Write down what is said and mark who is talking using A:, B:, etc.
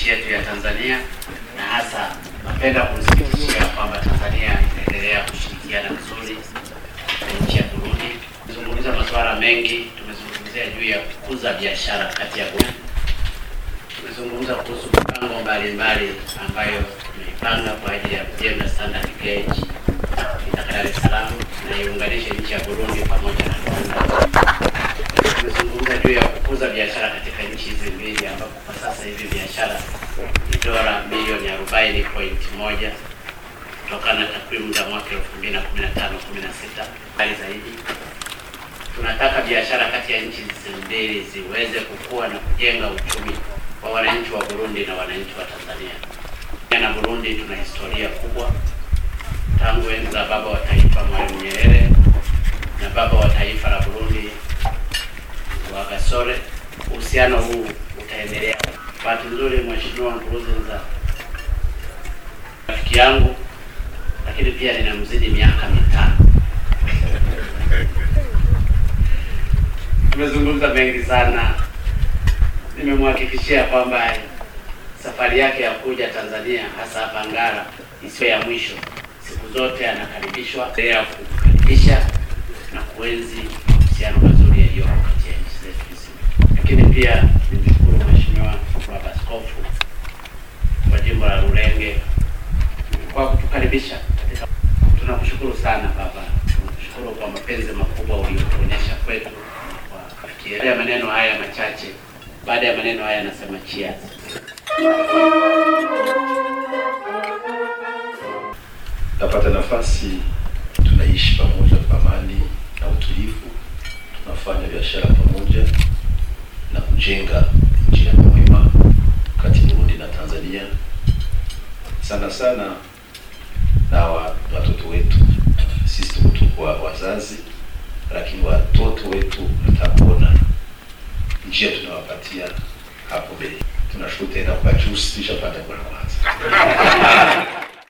A: nchi yetu ya Tanzania, na hasa napenda kuzungumzia kwamba Tanzania inaendelea kushirikiana vizuri na nchi ya Burundi. Tumezungumza masuala mengi, tumezungumzia juu ya kukuza biashara kati ya tumezungumza kuhusu mipango mbalimbali ambayo tumeipanga kwa ajili ya kujenga standard gauge itaka Dar es Salaam na iunganishe nchi ya Burundi pamoja na Rwanda. Tumezungumza juu ya kukuza biashara katika mbili ambapo kwa sasa hivi biashara ni dola milioni arobaini point moja kutokana na takwimu za mwaka 2015 16 hali zaidi. Tunataka biashara kati ya nchi hizi mbili ziweze kukua na kujenga uchumi wa wananchi wa Burundi na wananchi wa Tanzania. Na Burundi tuna historia kubwa tangu enzi za baba wa taifa Mwalimu Nyerere na baba wa taifa la Burundi wa Gasore. Uhusiano huu. Bahati nzuri, Mheshimiwa Nkurunziza rafiki yangu, lakini pia ninamzidi miaka mitano. Tumezungumza mengi sana, nimemhakikishia kwamba safari yake ya kuja Tanzania hasa hapa Ngara isiyo ya mwisho. Siku zote anakaribishwa ya kukaribisha na kuenzi mahusiano mazuri yaliyo kati ya nchi zetu. Lakini pia nimshukuru Mheshimiwa Baba Askofu wa jimbo la Rulenge kutukaribisha katika. Tunakushukuru sana baba, tunakushukuru kwa mapenzi makubwa uliyotuonyesha kwetu. Kwa kufikiria maneno haya machache, baada ya maneno haya nasema cheers.
B: Napata nafasi, tunaishi pamoja kwa amani na utulivu, tunafanya biashara pamoja na kujenga njia mwema kati ya Burundi na Tanzania, sana sana na wa- watoto wetu. Sisi tuko tu wa wazazi, lakini watoto wetu watakuona njia tunawapatia hapo mbele. Tunashukuru tena kwa juzi tushapata kwa kwanza